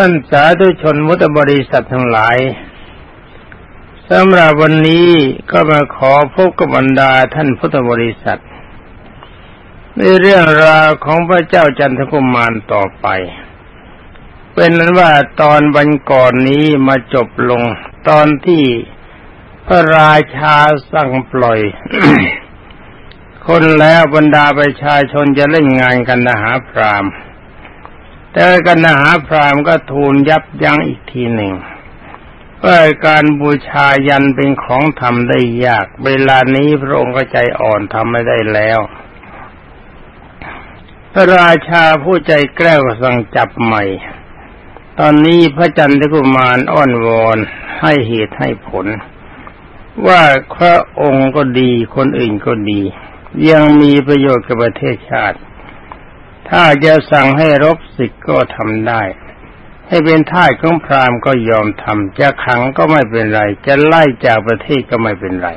ท่านสาธุชนมุตบริษัททั้งหลายสำหรับวันนี้ก็มาขอพบกับบรรดาท่านพุทธบริษัท ในเรื่องราวของพระเจ้าจันทกุมารต่อไป เป็นนั้นว่าตอนบันก่อนนี้มาจบลง ตอนที่พระราชาสั่งปล่อย คนแล้วบรรดาประชาชนจะเล่นงานกันนะหาพรามณ์ แต่กันนะหาพรามก็ทูลยับยั้งอีกทีหนึ่งว่าการบูชายันเป็นของทำได้ยาก เวลานี้พระองค์ก็ใจอ่อนทำไม่ได้แล้ว พระราชาผู้ใจแกล้วสั่งจับใหม่ ตอนนี้พระจันทกุมารอ้อนวอนให้เหตุให้ผล ว่าพระองค์ก็ดีคนอื่นก็ดี ยังมีประโยชน์กับประเทศชาติ ถ้าจะสั่งให้รบศึกก็ทำได้ ให้เป็นท่าของพราหมณ์ก็ยอมทำจะขังก็ไม่เป็นไร จะไล่จากประเทศก็ไม่เป็นไร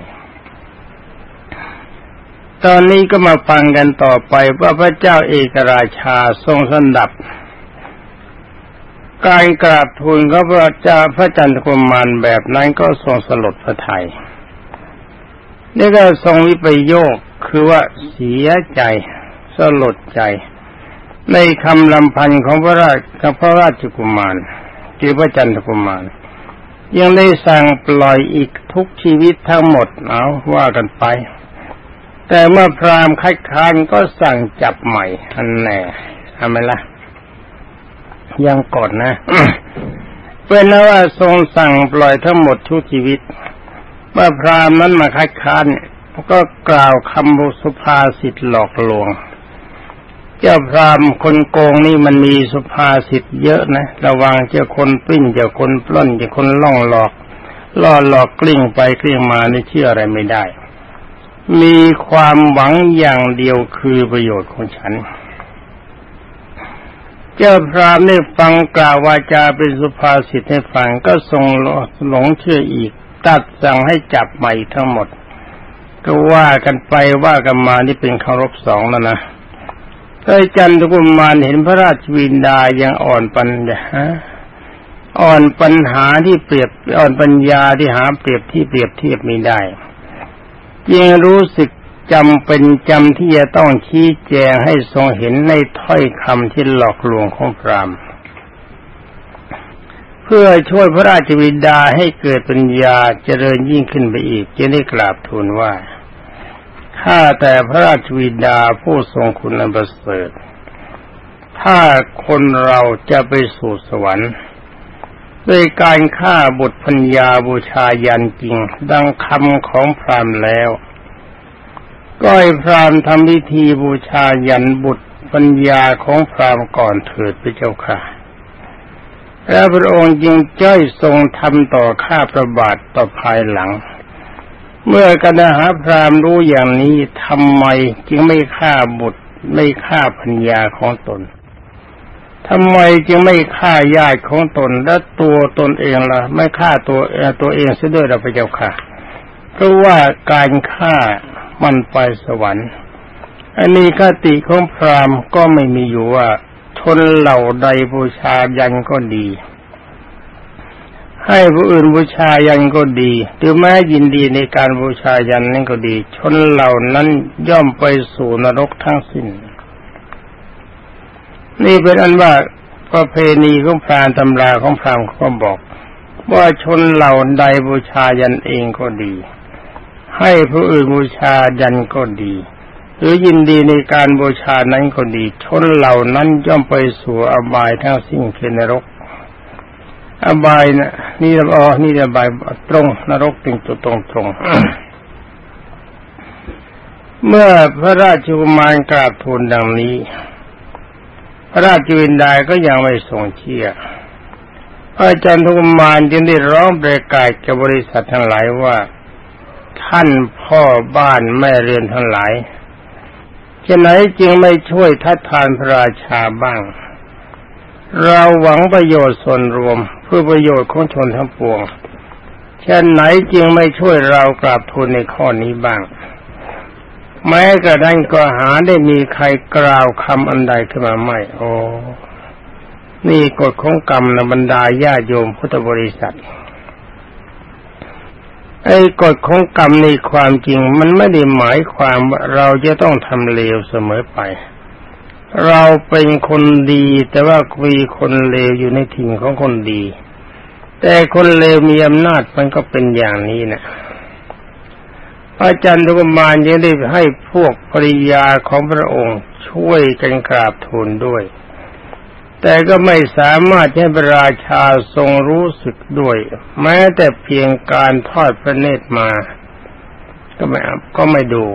ตอนนี้ก็มาฟังกันต่อไปว่าพระเจ้าเอกราชาทรงสันดับ การกราบทูลก็พระเจ้าพระจันทกุมารแบบนั้นก็ทรงสลดพระไทยนี่ก็ทรงวิปโยคคือว่าเสียใจสลดใจ ในคำลำพันของพระราชกับพระราชกุมารคือพระจันทกุมาร ยังได้สั่งปล่อยอีกทุกชีวิตทั้งหมดเอาว่ากันไป แต่เมื่อพราหมณ์คัดค้านก็สั่งจับใหม่อันแน่ทำไมละ่ะ ยังกดนะเป็นนว่าทรงสั่งปล่อยทั้งหมดทุกชีวิต เมื่อพราหมณ์นั้นมาคัดค้านก็กล่าวคำบุสุภาษิตหลอกลวง เจ้าพรามคนโกงนี่มันมีสุภาษิตเยอะนะ ระวังเจ้าคนปิ้นเจ้าคนปล้นเจ้าคนล่องหลอก ล่อหลอกกลิ้งไปกลิ้งมานี่เชื่ออะไรไม่ได้ มีความหวังอย่างเดียวคือประโยชน์ของฉัน เจ้าพรามนี่ฟังกล่าววาจาเป็นสุภาษิตให้ฟังก็ทรงหลงเชื่ออีก ตัดสั่งให้จับใหม่ทั้งหมด ก็ว่ากันไปว่ากันมานี่เป็นเคารพสองแล้วนะ พระจันทกุมารเห็นพระราชวินดายังอ่อนปัญญาอ่อนปัญหาที่เปรียบอ่อนปัญญาที่หาเปรียบที่เปรียบเทียบไม่ได้ยังรู้สึกจำเป็นจำที่จะต้องชี้แจงให้ทรงเห็นในถ้อยคำที่หลอกลวงของพรามเพื่อช่วยพระราชวินดาให้เกิดปัญญาเจริญยิ่งขึ้นไปอีกจะได้กราบทูลว่า ข้าแต่พระราชวิดาผู้ทรงคุณอันประเสริฐ ถ้าคนเราจะไปสู่สวรรค์ด้วยการฆ่าบุตรพัญญาบูชายันจริง ดังคำของพรามแล้ว ก็ให้พรามทำพิธีบูชายันบุตรปัญญาของพรามก่อนเถิดพระเจ้าค่ะแล้วพระองค์จึงจ้อยทรงทำต่อข้าประบาทต่อภายหลัง เมื่อกันหาพรามรู้อย่างนี้ทำไมจึงไม่ฆ่าบุตรไม่ฆ่าพัญญาของตนทำไมจึงไม่ฆ่าญาติของตนและตัวตนเองละ่ะ ไม่ฆ่าตัวตัวเองเสียด้วยเราไปเจ้าค่ะเพราะว่าการฆ่ามันไปสวรรค์ อันนี้คติของพราหมณ์ก็ไม่มีอยู่ว่าชนเหล่าใดบูชายันก็ดี ให้ผู้อื่นบูชายันก็ดี หรือแม้ยินดีในการบูชายันนั่นก็ดี ชนเหล่านั้นย่อมไปสู่นรกทั้งสิ้น นี่เป็นอันว่าประเพณีของพรานตำราของพรามเขาบอก ว่าชนเหล่าใดบูชายันเองก็ดี ให้ผู้อื่นบูชายันก็ดี หรือยินดีในการบูชานั้นก็ดี ชนเหล่านั้นย่อมไปสู่อบายทั้งสิ้นคือนรก อบายนะนี่อ๋อนี่อบายตรงนรกเป็นจุดตรงตรงเมื่อพระราชกุมารกราบทูลดังนี้ พระราชวินดาก็ยังไม่ทรงเชื่อพระจันทกุมารจึงได้ร้องประกาศกับบริษัททั้งหลายว่า ท่านพ่อบ้านแม่เรือนทั้งหลายจะไหนจึงไม่ช่วยทัดทานพระราชาบ้าง เราหวังประโยชน์ส่วนรวม พื่อประโยชน์ของชนทั้งปวงเช่นไหนจึงไม่ช่วยเรากราบทูลในข้อนี้บ้าง แม้กระทั่งก็หาได้มีใครกล่าวคำอันใดขึ้นมาไม่ โอ้ นี่กฎของกรรมนะบรรดาญาโยมพุทธบริษัท ไอ้กฎของกรรมในความจริง มันไม่ได้หมายความว่าเราจะต้องทำเลวเสมอไป เราเป็นคนดีแต่ว่ามีคนเลวอยู่ในถิ่นของคนดี แต่คนเลวมีอำนาจมันก็เป็นอย่างนี้นะอาจารย์ทุกมานยังได้ให้พวกภริยาของพระองค์ช่วยกันกราบทูลด้วย แต่ก็ไม่สามารถให้พระราชาทรงรู้สึกด้วย แม้แต่เพียงการทอดพระเนตรมา ก็ไม่ก็ไม่ดู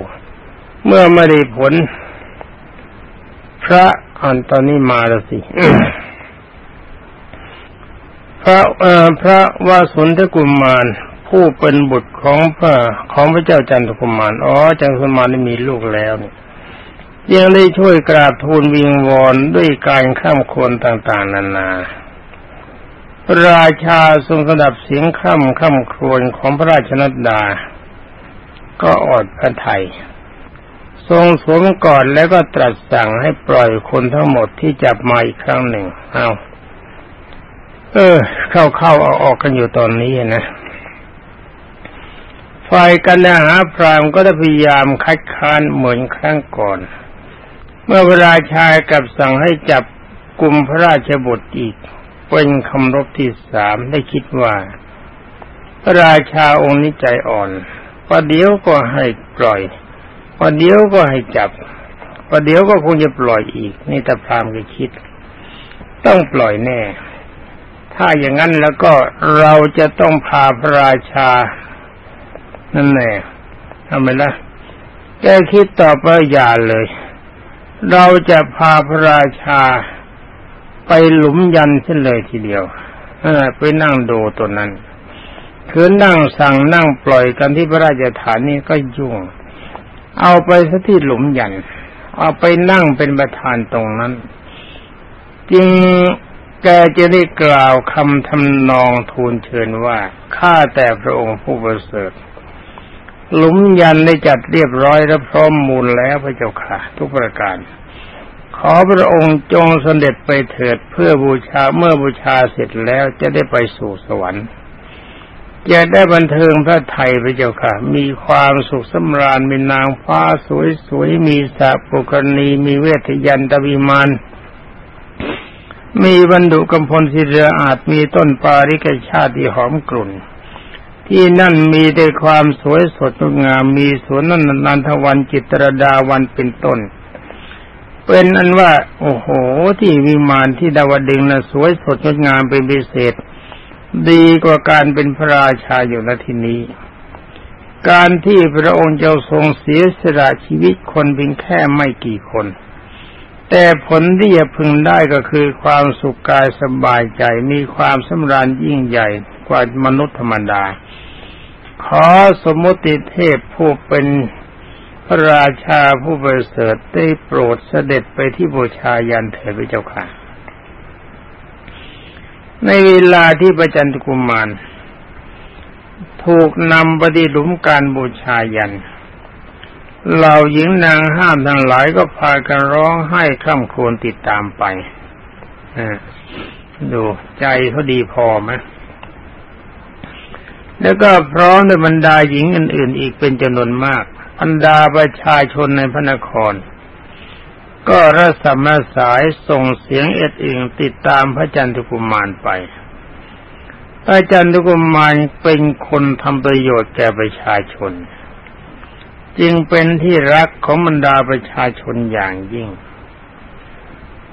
เมื่อไม่ได้ผล พระอันตอนนี้มาแล้วสิ พระพระวาสุนทกุมาร ผู้เป็นบุตรของพระของพระเจ้าจันทกุมารอ๋อจันทกุมารได้มีลูกแล้วยังได้ช่วยกราบทูลวิงวอนด้วยการข้ามควรต่างๆ นานา ราชาทรงสดับเสียงข้ามข้ามครวญของพระราชนัดดา ก็อดพระไทยทรงสวมกอดแล้วก็ตรัสสั่งให้ปล่อยคนทั้งหมดที่จับมาอีกครั้งหนึ่ง เอา เออ เข้าเข้าออกออกกันอยู่ตอนนี้นะฝ่ายกันหาพรามก็ได้พยายามคัดค้านเหมือนครั้งก่อน เมื่อพระราชายกับสั่งให้จับกลุ่มพระราชบุตรอีก เป็นคำรบที่สามได้คิดว่า พระราชาองค์นี้ใจอ่อนประเดี๋ยวก็ให้ปล่อยประเดี๋ยวก็ให้จับประเดี๋ยวก็คงจะปล่อยอีก นี่แต่พรามก็คิด ต้องปล่อยแน่ ถ้าอย่างนั้นแล้วก็เราจะต้องพาพระราชา นั่นแหละทำไมล่ะแกคิดต่อไปอย่าเลย เราจะพาพระราชาไปหลุมยันเส้นเลยทีเดียวไปนั่งดูตัวนั้น คือนั่งสั่งนั่งปล่อยกันที่พระราชฐานนี่ก็ยุ่ง เอาไปซะที่หลุมยัน เอาไปนั่งเป็นประธานตรงนั้นจริง แกจะได้กล่าวคำทำนองทูลเชิญว่า ข้าแต่พระองค์ผู้ประเสริฐหลุมยันได้จัดเรียบร้อยและพร้อมมูลแล้วพระเจ้าค่ะ ทุกประการ ขอพระองค์จงสเสด็จไปเถิดเพื่อบูชาเมื่อบูชาเสร็จแล้วจะได้ไปสู่สวรรค์จะได้บันเทิงพระไทยพระเจ้าค่ะ มีความสุขสำราญมีนางฟ้าสวยๆมีสาปุกรณีมีเวทยันตวิมาน มีบรรดุกำพลศิเรืออาจมีต้นปาริกชาติที่หอมกลุ่น ที่นั่นมีแต่ความสวยสดงามมีสวนนันนันทวันจิตรดาวันเป็นต้น เป็นอันว่า โอ้โห ที่วิมานที่ดาวดึงนะ่ะสวยสดงดงามเป็นพิเศษ ดีกว่าการเป็นพระราชาอยู่ณที่นี้ การที่พระองค์เจ้าทรงเสียสละชีวิตคนเพียงแค่ไม่กี่คน แต่ผลที่จะพึงได้ก็คือความสุขกายสบายใจมีความสำราญยิ่งใหญ่กว่ามนุษย์ธรรมดา ขอสมมติเทพผู้เป็นพระราชาผู้ประเสริฐได้โปรดเสด็จไปที่บูชายันเถิดพระเจ้าค่ะ ในเวลาที่ประจันทกุมาร ถูกนำปที่หลุมการบูชายันเเหล่าหญิงนางห้ามทั้งหลายก็พากันร้องไห้ข้ามควรติดตามไปดูใจเขาดีพอไหมแล้วก็พร้อมด้วยบรรดาหญิงอื่น ๆ อีกเป็นจำนวนมาก บรรดาประชาชนในพระนคร ก็ระสมสายส่งเสียงเอ็ดอิงติดตามพระจันทกุมารไป พระจันทกุมารเป็นคนทำประโยชน์แก่ประชาชน จึงเป็นที่รักของบรรดาประชาชนอย่างยิ่ง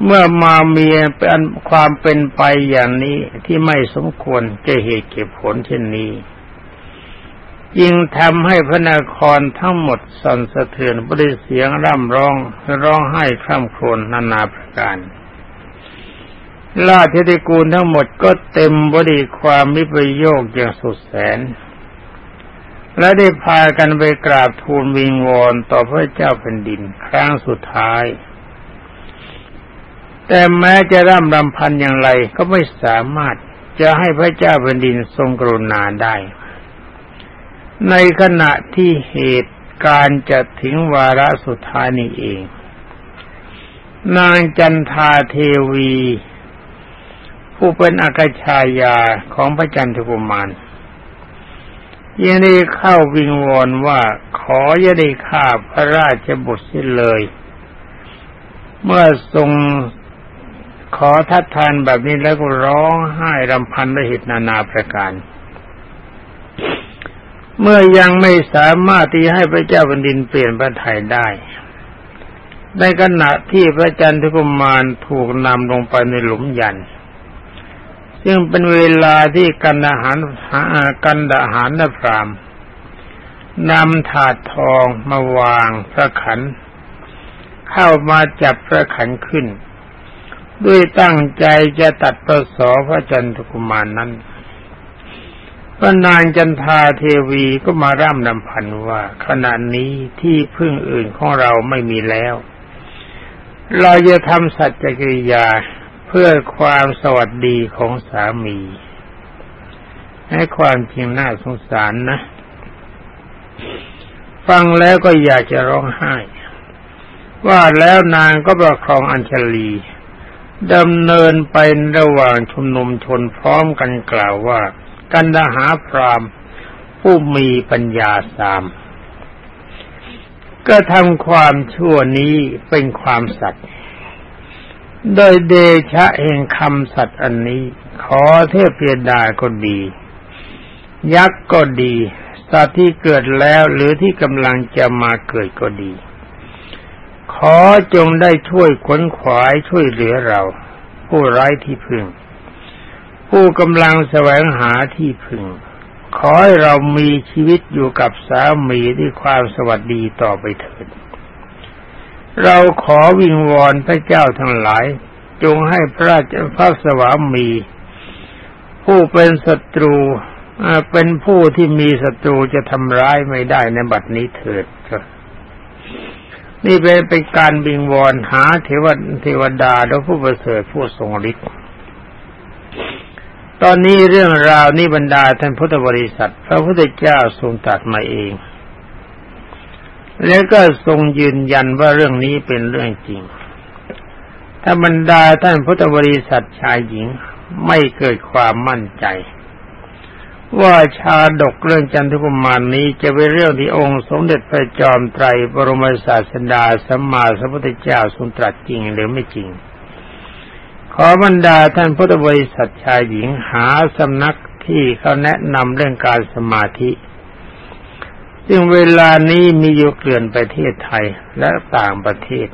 เมื่อมาเมียเป็นความเป็นไปอย่างนี้ที่ไม่สมควรจะเหตุเก็บผลเช่นนี้ยิ่งทำให้พระนครทั้งหมดสั่นสะเทือนบริเสียงร่ำร้องร้องไห้คร่ำครวญนานาประการราชธิกูลทั้งหมดก็เต็มบริความมิประโยคอย่างสุดแสน และได้พากันไปกราบทูลวิงวอนต่อพระเจ้าแผ่นดิน ครั้งสุดท้าย แต่แม้จะร่ำรำพันอย่างไรก็ไม่สามารถจะให้พระเจ้าแผ่นดินทรงกรุณาได้ ในขณะที่เหตุการณ์จะถึงวาระสุดท้ายนี้เอง นางจันทาเทวี ผู้เป็นอากาชายาของพระจันทกุมาร ยังได้เข้าวิงวอนว่าขออย่าได้ฆ่าพระราชบุตรเสียเลย เมื่อทรงขอทัดทานแบบนี้แล้วก็ร้องไห้รำพันด้วยเหตุนานาประการ เมื่อยังไม่สามารถที่ให้พระเจ้าแผ่นดินเปลี่ยนพระทัยได้ในขณะที่พระจันทร์กุมารถูกนำลงไปในหลุมยัน ซึ่งเป็นเวลาที่กันอาหารกันดาหารนพรามนำถาดทองมาวางพระขัน เข้ามาจับพระขันขึ้น ด้วยตั้งใจจะตัดประสอพระจันทกุมารนนั้นพระนางจันทาเทวีก็มาร่ำนำพันว่าขณะนี้ที่พึ่งอื่นของเราไม่มีแล้ว เราจะทำสัจจกิริยา พื่อความสวัสดีของสามี ให้ความจริงน่าสงสารนะ ฟังแล้วก็อยากจะร้องไห้ ว่าแล้วนางก็ประคองอัญชลีดำเนินไประหว่างชุมนุมชนพร้อมกันกล่าวว่า กันดาหาพรามผู้มีปัญญาสาม ก็ทำความชั่วนี้เป็นความสัตย์ โดยเดชะแห่งคำสัตย์อันนี้ ขอเทพเพียดาก็ดี ยักษ์ก็ดีสัตว์ที่เกิดแล้วหรือที่กำลังจะมาเกิดก็ดี ขอจงได้ช่วยขนขวายช่วยเหลือเรา ผู้ไร้ที่พึ่งผู้กำลังแสวงหาที่พึ่งขอให้เรามีชีวิตอยู่กับสามีด้วยความสวัสดีต่อไปเถิด เราขอวิงวอนพระเจ้าทั้งหลาย จงให้พระราชพระสวามี ผู้เป็นศัตรูเป็นผู้ที่มีศัตรูจะทำร้ายไม่ได้ในบัดนี้เถิดนี่เป็นเป็นการบิงวอนหาเทวเทวดาและผู้ประเสริฐผู้ทรงฤทธิ์ตอนนี้เรื่องราวนี้บรรดาท่านพุทธบริษัท พระพุทธเจ้าทรงตัดมาเอง แล้วก็ทรงยืนยันว่าเรื่องนี้เป็นเรื่องจริง ถ้าบรรดาท่านพุทธบริษัทชายหญิงไม่เกิดความมั่นใจ ว่าชาดกเรื่องจันทกุมารนี้จะเป็นเรื่องที่องค์สมเด็จพระจอมไตรบรมศาสดาสัมมาสัมพุทธเจ้าทรงตรัสจริงหรือไม่จริง ขอบรรดาท่านพุทธบริษัทชายหญิงหาสำนักที่เขาแนะนำเรื่องการสมาธิ ซึ่งเวลานี้มีอยู่เกลื่อนประเทศไทยและต่างประเทศ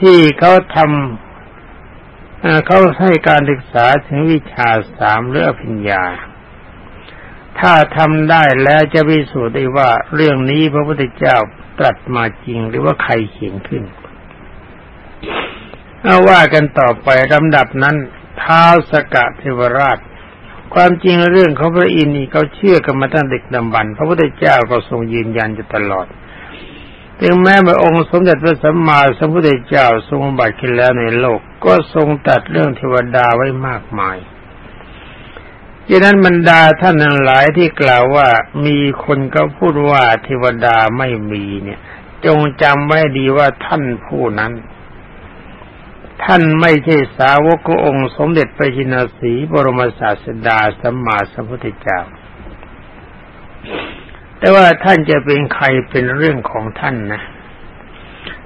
ที่เขาทำเขาให้การศึกษาถึงวิชาสามเรื่องพิญญา ถ้าทำได้แล้วจะพิสูจน์ได้ว่าเรื่องนี้พระพุทธเจ้าตรัสมาจริงหรือว่าใครเขียนขึ้นเอาว่ากันต่อไปลำดับนั้นท้าวสกะเทวราช ความจริงเรื่องของพระอินทร์นี่เขาเชื่อกันมาตั้งเด็กดำบรรพระพุทธเจ้าก็ทรงยืนยันอยู่ตลอดถึงแม้พระองค์สมเด็จพระสัมมาสัมพุทธเจ้าทรงบัติขึ้นแล้วในโลก ก็ทรงตัดเรื่องเทวดาไว้มากมายดังนั้นบรรดาท่านทั้งหลายที่กล่าวว่ามีคนก็พูดว่าเทวดาไม่มีเนี่ย จงจำไว้ดีว่าท่านผู้นั้น ท่านไม่ใช่สาวกขององค์สมเด็จพระจินสีบรมศาสดาสัมมาสัมพุทธเจ้า แต่ว่าท่านจะเป็นใครเป็นเรื่องของท่านนะ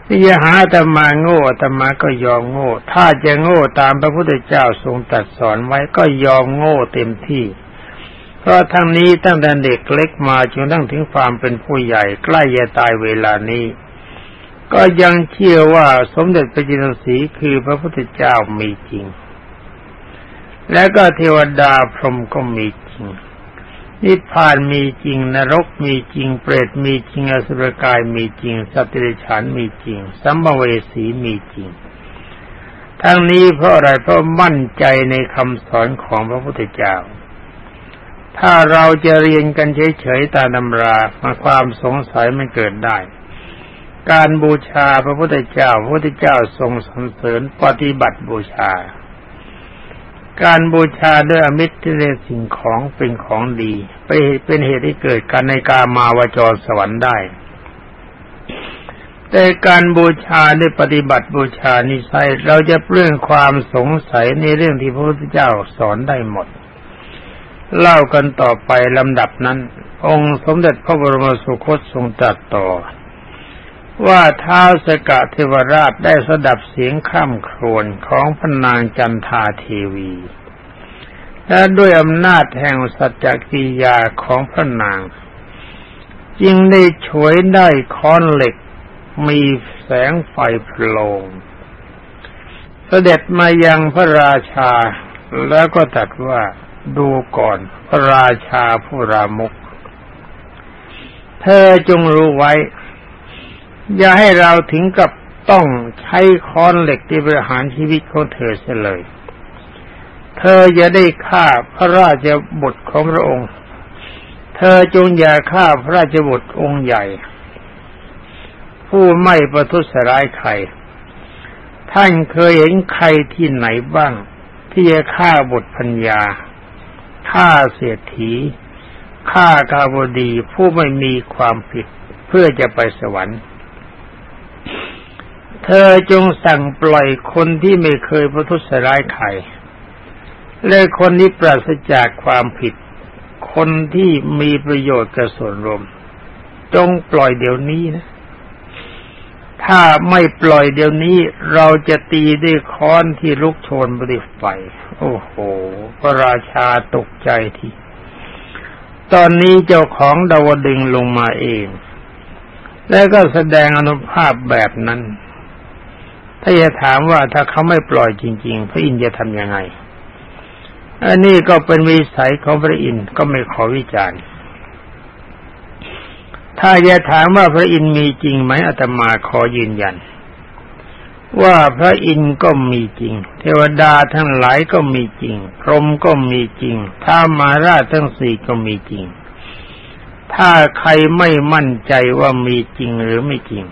ที่จะหาธรรมาโง่ธรรมาก็ยอมโง่ ถ้าจะโง่ตามพระพุทธเจ้าทรงตรัสสอนไว้ก็ยอมโง่เต็มที่ เพราะทั้งนี้ตั้งแต่เด็กเล็กมาจนตั้งถึงความเป็นผู้ใหญ่ใกล้จะตายเวลานี้ ก็ยังเชื่อว่าสมเด็จพระจินสีคือพระพุทธเจ้ามีจริง และก็เทวดาพรหมก็มีจริง นิพพานมีจริง นรกมีจริง เปรตมีจริง อสุรกายมีจริง สัตว์เดรัจฉานมีจริง สัมภเวสีมีจริง ทั้งนี้เพราะอะไรเพราะมั่นใจในคำสอนของพระพุทธเจ้าถ้าเราจะเรียนกันเฉยๆตามตำรามาความสงสัยมันเกิดได้ การบูชาพระพุทธเจ้า พระพุทธเจ้าทรงสรรเสริญปฏิบัติบูชา การบูชาด้วยอมิตรที่เรียกสิ่งของเป็นของดีไปเป็นเหตุที่เกิดการในกามาวจรสวรรค์ได้ แต่การบูชาในปฏิบัติบูชานิสัยเราจะเปลื่องความสงสัยในเรื่องที่พระพุทธเจ้าสอนได้หมด เล่ากันต่อไปลำดับนั้น องค์สมเด็จพระบรมสุคตทรงตรัสต่อ ว่าท้าวสกะเทวราชได้สดับเสียงข้ามครวญของพนางจันทาเทวี และด้วยอำนาจแห่งสัจจกิยาของพระนาง จึงได้ฉวยได้ค้อนเหล็กมีแสงไฟโผล่เสด็จมายังพระราชาแล้วก็ตัดว่าดูก่อนพระราชาผู้รามุก เธอจงรู้ไว้ อย่าให้เราถึงกับต้องใช้ค้อนเหล็กที่บริหารชีวิตของเธอเสียเลย เธออย่าได้ฆ่าพระราชบุตรของพระองค์ เธอจงอย่าฆ่าพระราชบุตรองค์ใหญ่ ผู้ไม่ประทุษร้ายใคร ท่านเคยเห็นใครที่ไหนบ้าง ที่จะฆ่าบุตรพัญญา ฆ่าเสียถีฆ่ากาบดีผู้ไม่มีความผิดเพื่อจะไปสวรรค์ เธอจงสั่งปล่อยคนที่ไม่เคยประทุษร้ายใครและคนที่ปราศจากความผิด คนที่มีประโยชน์กับส่วนรวม จงปล่อยเดี๋ยวนี้นะ ถ้าไม่ปล่อยเดี๋ยวนี้เราจะตีด้วยค้อนที่ลุกโชนบริไฟ โอ้โห พระราชาตกใจที ตอนนี้เจ้าของดาวดึงลงมาเอง แล้วก็แสดงอนุภาพแบบนั้น ถ้าจะถามว่าถ้าเขาไม่ปล่อยจริง ๆ พระอินทร์จะทำยังไง อันนี้ก็เป็นวิสัยของพระอินทร์ก็ไม่ขอวิจารณ์ ถ้าจะถามว่าพระอินทร์มีจริงไหมอาตมาขอยืนยัน ว่าพระอินทร์ก็มีจริง เทวดาทั้งหลายก็มีจริง พรหมก็มีจริงท้ามาราชทั้งสี่ก็มีจริง ถ้าใครไม่มั่นใจว่ามีจริงหรือไม่จริง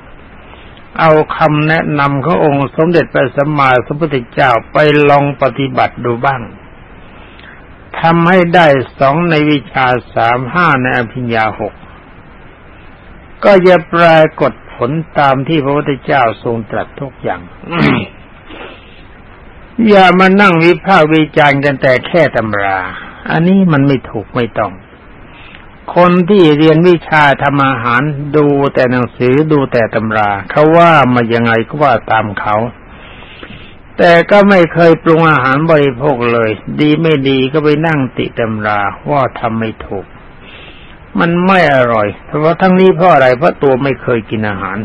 เอาคำแนะนำขององค์สมเด็จพระสัมมาสัมพุทธเจ้าไปลองปฏิบัติดูบ้างทำให้ได้สองในวิชาสามห้าในอภิญญาหกก็จะปรากฏผลตามที่พระพุทธเจ้าทรงตรัสทุกอย่าง อย่ามานั่งวิพากษ์วิจารณ์กันแต่แค่ตำรา อันนี้มันไม่ถูกไม่ต้อง คนที่เรียนวิชาทำอาหารดูแต่หนังสือดูแต่ตำราเขาว่ามายังไงก็ว่าตามเขา แต่ก็ไม่เคยปรุงอาหารบริโภคเลย ดีไม่ดีก็ไปนั่งติตำราว่าทำไม่ถูก มันไม่อร่อย เพราะทั้งนี้เพราะอะไรเพราะตัวไม่เคยกินอาหาร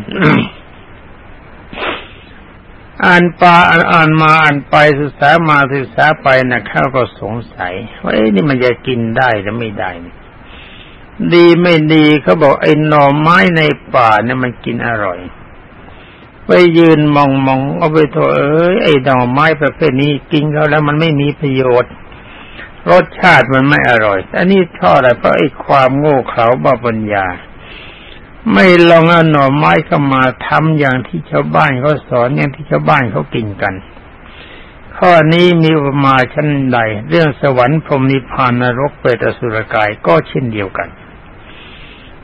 อ่านปาอ่านมาอ่านไปศึกษามาศึกษาไปนะข้าก็สงสัยว่าเอ้นี่มันจะกินได้หรือไม่ได้นี่ ดีไม่ดีเขาบอกไอ้หน่อไม้ในป่าเนี่ยมันกินอร่อย ไปยืนมองมองเอาไปโถเอ้ยไอ้หน่อไม้ประเภทนี้กินเขาแล้วมันไม่มีประโยชน์ รสชาติมันไม่อร่อยอันนี้ชอบอะไรเพราะไอ้ความโง่เขลาบาปัญญา ไม่ลองเอาหน่อไม้เข้ามาทำอย่างที่ชาวบ้านเขาสอนอย่างที่ชาวบ้านเขากินกันข้อนี้มีอุปมาชั้นใด เรื่องสวรรค์พรหมนิพพานนรกเปรตสุรกายก็เช่นเดียวกัน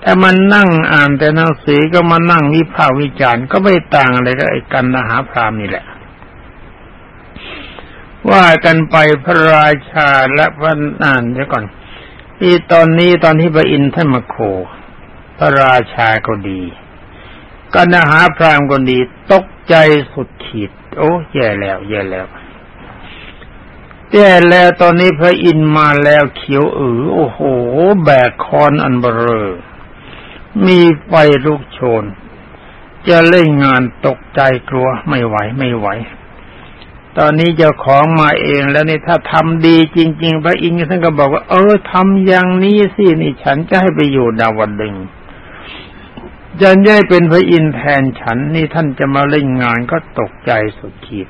แต่มันนั่งอ่านแต่หนังสือก็มานั่งวิพากษ์วิจารณ์ก็ไม่ต่างอะไรกับไอ้กันนหาพรามนี่แหละ ว่ากันไปพระราชาและพระนานเดี๋ยวก่อน ที่ตอนนี้ตอนที่พระอินทร์ท่านมาโค พระราชาก็ดีกันหาพรามก็ดีตกใจสุดขีด โอ้แย่แล้ว แย่แล้วแย่แล้วตอนนี้พระอินทร์มาแล้วเขียวอือโอ้โห แบกคอนอันเบรอ มีไฟลุกโชน จะเล่นงานตกใจกลัวไม่ไหวไม่ไหว ตอนนี้เจ้าของมาเองแล้วนี่ถ้าทำดีจริง ๆ พระอินทร์ท่านก็บอกว่า เออทำอย่างนี้สินี่ฉันจะให้ไปอยู่ดาวดึงจะได้เป็นพระอินทร์แทนฉันนี่ท่านจะมาเล่นงานก็ตกใจสุดขีด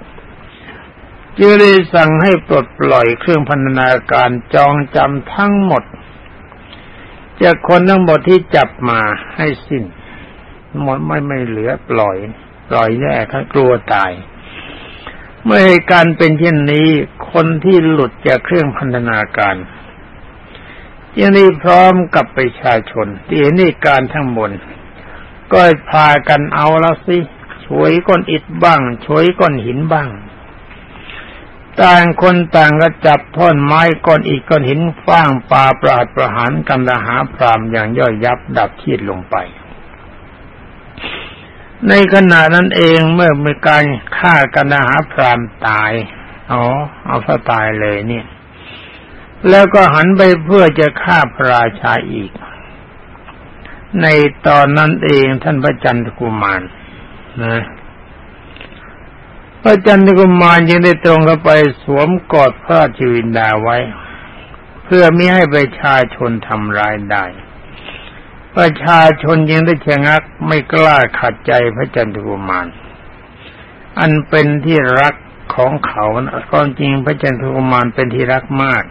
จึงเลยสั่งให้ปลดปล่อยเครื่องพันธนาการจองจำทั้งหมด จากคนทั้งหมดที่จับมาให้สิ้น หมดไม่ไม่เหลือปล่อย ปล่อยแย่เขากลัวตาย เมื่อเหตุการณ์เป็นเช่นนี้ คนที่หลุดจากเครื่องพันธนาการยังนี้พร้อมกับประชาชน ที่เห็นเหตุการณ์ทั้งหมดก็พากันเอาแล้วสิช่วยก้อนอิฐบ้างช่วยก้อนหินบ้าง ต่างคนต่างก็จับท่อนไม้ก้อนอิฐก้อนหินฟางปลาปราดประหารกันดหาพรามอย่างย่อยยับดับชีดลงไป ในขณะนั้นเองเมื่อมีการฆ่ากันดหาพรามตายอ๋อเอาซะตายเลยเนี่ย แล้วก็หันไปเพื่อจะฆ่าพระราชาอีก ในตอนนั้นเองท่านพระจันทกุมารนะ พระจันทกุมารยังได้ตรงเข้าไปสวมกอดพระราชวินดาไว้ เพื่อไม่ให้ประชาชนทำร้ายได้ ประชาชนยังได้ชะงักไม่กล้าขัดใจพระจันทกุมาร อันเป็นที่รักของเขาความจริงพระจันทกุมารเป็นที่รักมาก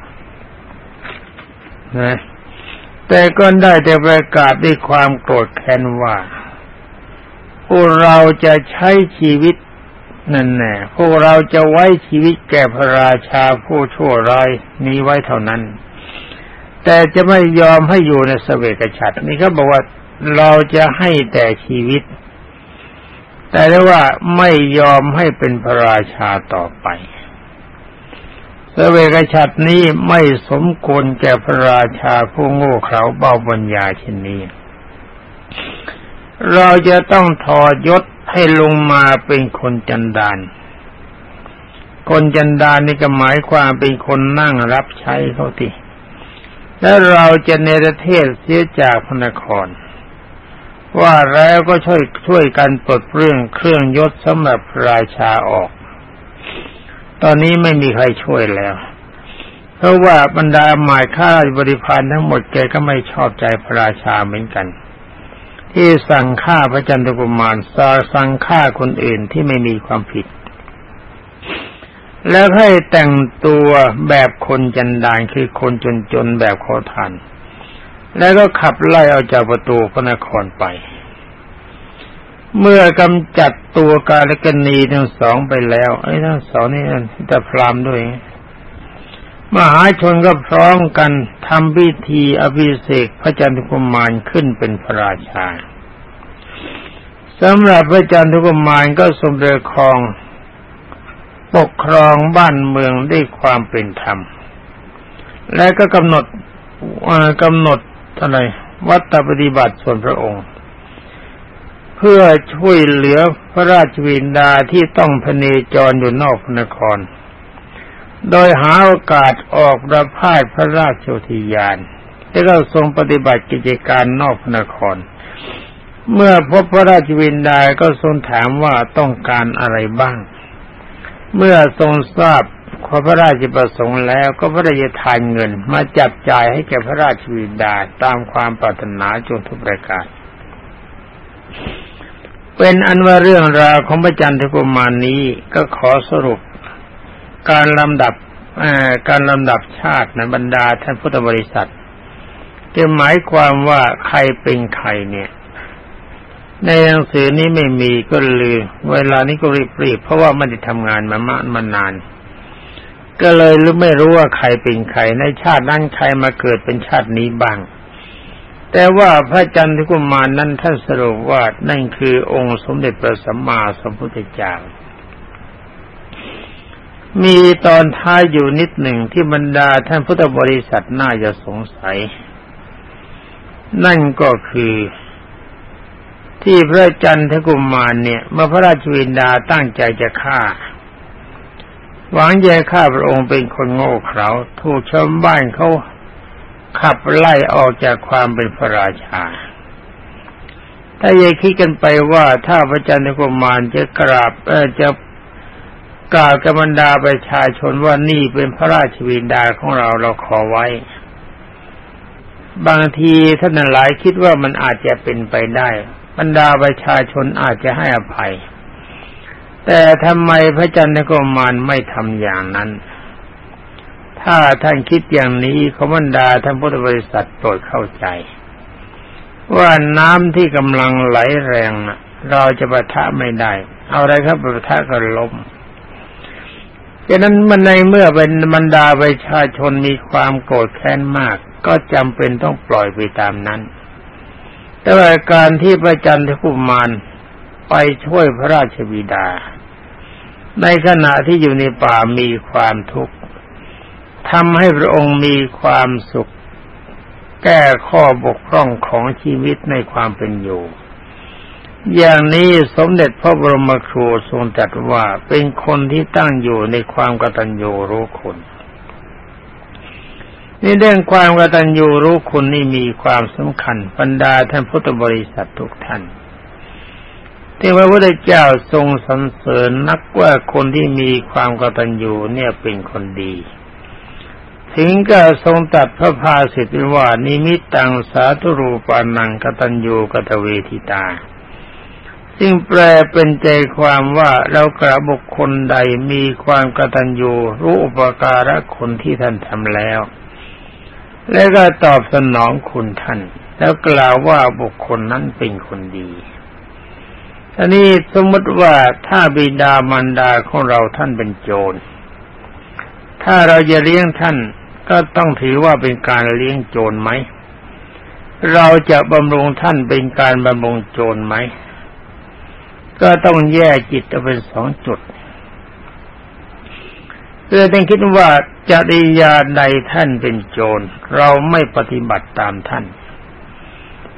นะแต่ก็ได้แต่ประกาศด้วยความโกรธแค้นว่าพวกเราจะใช้ชีวิต นั่นแน่พวกเราจะไว้ชีวิตแก่พระราชาผู้ชั่วร้ายนี้ไว้เท่านั้น แต่จะไม่ยอมให้อยู่ในสเวกฉัตรนี่เขาบอกว่าเราจะให้แต่ชีวิต แต่ได้ว่าไม่ยอมให้เป็นพระราชาต่อไปสเวกฉัตรนี้ไม่สมควรแก่พระราชาผู้โง่เขลาเบาบัญญาเช่นนี้ เราจะต้องถอดยศ ให้ลงมาเป็นคนจันดานคนจันดานนี่ก็หมายความเป็นคนนั่งรับใช้เขาทีแล้วเราจะเนรเทศเสียจากพระนคร ว่าแล้วก็ช่วยช่วยกันปลดเรื่องเครื่องยศสำหรับราชาออก ตอนนี้ไม่มีใครช่วยแล้ว เพราะว่าบรรดาหมายข้าบริพารทั้งหมดแกก็ไม่ชอบใจพระราชาเหมือนกัน ที่สั่งฆ่าพระจันทกุมารสาสั่งฆ่าคนอื่นที่ไม่มีความผิด แล้วให้แต่งตัวแบบคนจันดานคือคนจนๆแบบขอทาน แล้วก็ขับไล่เอาจากประตูพระนครไป เมื่อกำจัดตัวกาลกณีทั้งสองไปแล้วไอ้ทั้งสองนี่จะพรามด้วย มหาชนก็พร้อมกันทำพิธีอภิเษกพระจันทกุมารขึ้นเป็นพระราชาสำหรับพระจันทกุมารก็ทรงเรือครอง ปกครองบ้านเมืองด้วยความเป็นธรรม และก็กำหนดกำหนดอะไรวัตปฏิบัติส่วนพระองค์ เพื่อช่วยเหลือพระราชวินดาที่ต้องพเนจรอยู่นอกพระนคร โดยหาโอกาสออกประพาสพระราชโอทิยานแล้วก็ทรงปฏิบัติกิจการนอกพระนคร เมื่อพบพระราชวินดาก็ทรงถามว่าต้องการอะไรบ้าง เมื่อทรงทราบขอพระราชประสงค์แล้วก็พระราชทานเงินมาจับจ่ายให้แก่พระราชวินดาตามความปรารถนาจนทุกประการ เป็นอันว่าเรื่องราวของพระจันทร์กุมารนี้ก็ขอสรุป การลำดับการลำดับชาติในบรรดาท่านพุทธบริษัทจะหมายความว่าใครเป็นใครเนี่ย ในหนังสือนี้ไม่มีก็ลืมเวลานี้ก็รีบๆเพราะว่าไม่ได้ทำงานมามามานาน ก็เลยรู้ไม่รู้ว่าใครเป็นใคร ในชาตินั้นใครมาเกิดเป็นชาตินี้บ้าง แต่ว่าพระจันทกุมารนั้นท่านสรุปว่านั่นคือองค์สมเด็จพระสัมมาสัมพุทธเจ้า มีตอนท้ายอยู่นิดหนึ่งที่บรรดาท่านพุทธบริษัทน่าจะสงสัย นั่นก็คือ ที่พระจันทกุมารเนี่ยเมื่อพระราชวินดาตั้งใจจะฆ่า หวังจะฆ่าพระองค์เป็นคนโง่เขลาถูกชาวบ้านเขาขับไล่ออกจากความเป็นพระราชา ถ้าย่าคิดกันไปว่าถ้าพระจันทกุมารจะกราบเออจะ กล่าวกับบรรดาประชาชนว่านี่เป็นพระราชวินดาของเราเราขอไว้ บางทีท่านหลายคิดว่ามันอาจจะเป็นไปได้ บรรดาประชาชนอาจจะให้อภัย แต่ทำไมพระจันทร์กมารไม่ทำอย่างนั้น ถ้าท่านคิดอย่างนี้ขบรรดาท่านพุทธบริษัทโปรดเข้าใจ ว่าน้ำที่กำลังไหลแรงเราจะประทะไม่ได้ เอาอะไรครับประทะก็ล้ม ดังนั้นมันในเมื่อเป็นบรรดาประชาชนมีความโกรธแค้นมาก ก็จำเป็นต้องปล่อยไปตามนั้น แต่ว่าการที่พระจันทกุมารไปช่วยพระราชบิดา ในขณะที่อยู่ในป่ามีความทุกข์ทำให้พระองค์มีความสุข แก้ข้อบกพร่องของชีวิตในความเป็นอยู่ อย่างนี้สมเด็จพระบรมครูทรงตรัสว่าเป็นคนที่ตั้งอยู่ในความกตัญญูรู้คุณนี่เรื่องความกตัญญูรู้คุณนี่มีความสำคัญบรรดาท่านพุทธบริษัททุกท่านที่พระพุทธเจ้าทรงสรรเสริญนักว่าคนที่มีความกตัญญูเนี่ยเป็นคนดี ถึงก็ทรงตัดพระภาสิทธิว่านิมิตตังสาธุรูปานังกตัญญูกตเวทิตา ซึ่งแปลเป็นใจความว่าเรากระบุคคลใดมีความกตัญญูรู้อุปการะคนที่ท่านทำแล้ว แล้วก็ตอบสนองคุณท่าน แล้วกล่าวว่าบุคคลนั้นเป็นคนดีทีนี้สมมติว่าถ้าบิดามารดาของเราท่านเป็นโจร ถ้าเราจะเลี้ยงท่านก็ต้องถือว่าเป็นการเลี้ยงโจรไหม เราจะบำรุงท่านเป็นการบำรุงโจรไหม ก็ต้องแยกจิตเป็นสองจุดเพื่อท่านคิดว่าจริยาใดท่านเป็นโจร เราไม่ปฏิบัติตามท่าน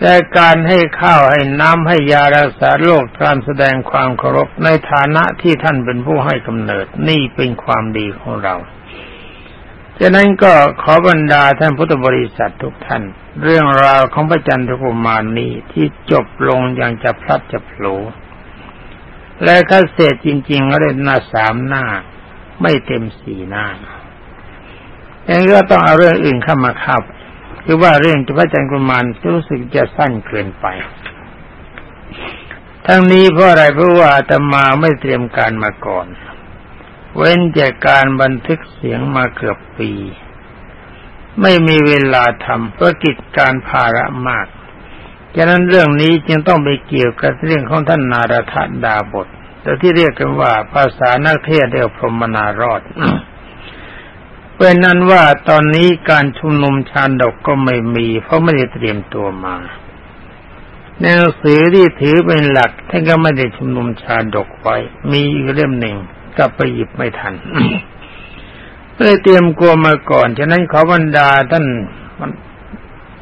แต่การให้ข้าวให้น้ำให้ยารักษาโรคการแสดงความเคารพในฐานะที่ท่านเป็นผู้ให้กำเนิดนี่เป็นความดีของเราฉะนั้นก็ขอบรรดาท่านพุทธบริษัททุกท่าน เรื่องราวของพระจันทร์กุมารนี้ที่จบลงอย่างจะพลัดจะโผล่ และก็เสร็จจริงๆก็ได้หน้าสามหน้า ไม่เต็มสี่หน้าอย่างนี้ก็ต้องเอาเรื่องอื่นเข้ามาครับ คือว่าเรื่องพระจันทร์กุมารรู้สึกจะสั้นเกินไป ทั้งนี้เพราะอะไรเพราะว่าอาตมาไม่เตรียมการมาก่อน เว้นจากการบันทึกเสียงมาเกือบปี ไม่มีเวลาทำเพราะกิจการภาระมาก ฉะนั้นเรื่องนี้จึงต้องไปเกี่ยวกับเรื่องของท่านนารทดาบทแต่ที่เรียกกันว่าภาษานักเทศเรียกพรหมนารอดเป็นนั้นว่าตอนนี้การชุมนุมชาดกก็ไม่มี เพราะไม่ได้เตรียมตัวมาหนังสือที่ถือเป็นหลักท่านก็ไม่ได้ชุมนุมชาดกไว้ มีอีกเล่มหนึ่งก็ไปหยิบไม่ทันเลยเตรียมกลัวมาก่อน ฉะนั้นขอบรรดาท่าน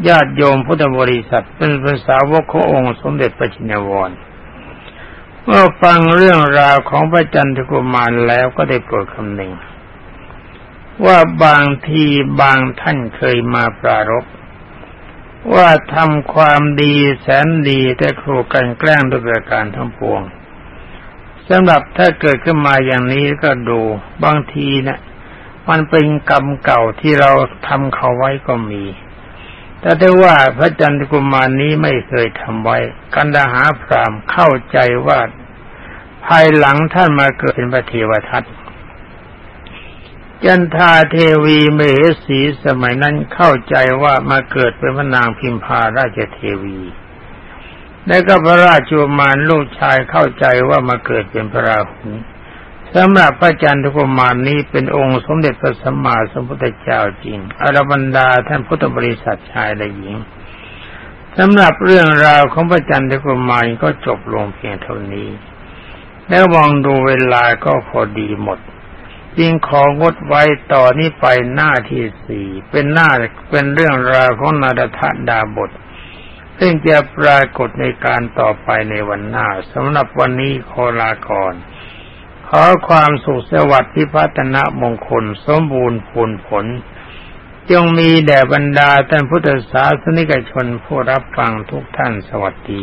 ญาติโยมพุทธบริษัทเป็นภาษาวกขององค์สมเด็จพระชินวรเมื่อฟังเรื่องราวของพระจันทกุมารแล้วก็ได้โปรดคำหนึ่ง ว่าบางทีบางท่านเคยมาปรารบว่าทำความดีแสนดีแต่ครูกันแกล้งด้วยประการทั้งปวงสำหรับถ้าเกิดขึ้นมาอย่างนี้ก็ดูบางทีนะมันเป็นกรรมเก่าที่เราทำเขาไว้ก็มี แต่ได้ว่าพระจันทกุมารนี้ไม่เคยทำไว้ กันดาหาพรามเข้าใจว่า ภายหลังท่านมาเกิดเป็นพระเทวทัตจันทาเทวีเมหสีสมัยนั้นเข้าใจว่ามาเกิดเป็นพระนางพิมพาราชเทวี และก็พระราชวมานลูกชายเข้าใจว่ามาเกิดเป็นพระราหุ สำหรับพระอาจันทกุมารนี้เป็นองค์สมเด็จพระสัมมาสัมพุทธเจ้าจริง อรบรรดาท่านพุทธบริษัทชายและหญิงสำหรับเรื่องราวของพระจันทกุมารก็จบลงเพียงเท่านี้ แล้วมองดูเวลาก็พอดีหมดจึงของดไว้ต่อนนี้ไปหน้าที่สี่เป็นหน้าเป็นเรื่องราวของนาดทดาบท ซึ่งจะปรากฏในการต่อไปในวันหน้าสำหรับวันนี้ขอลาก่อน อความสุขสวัสดิ์พิพัฒนมงคลสมบูรณ์ผลผล จงมีแด่บรรดาท่านพุทธศาสนิกชนผู้รับฟังทุกท่านสวัสดี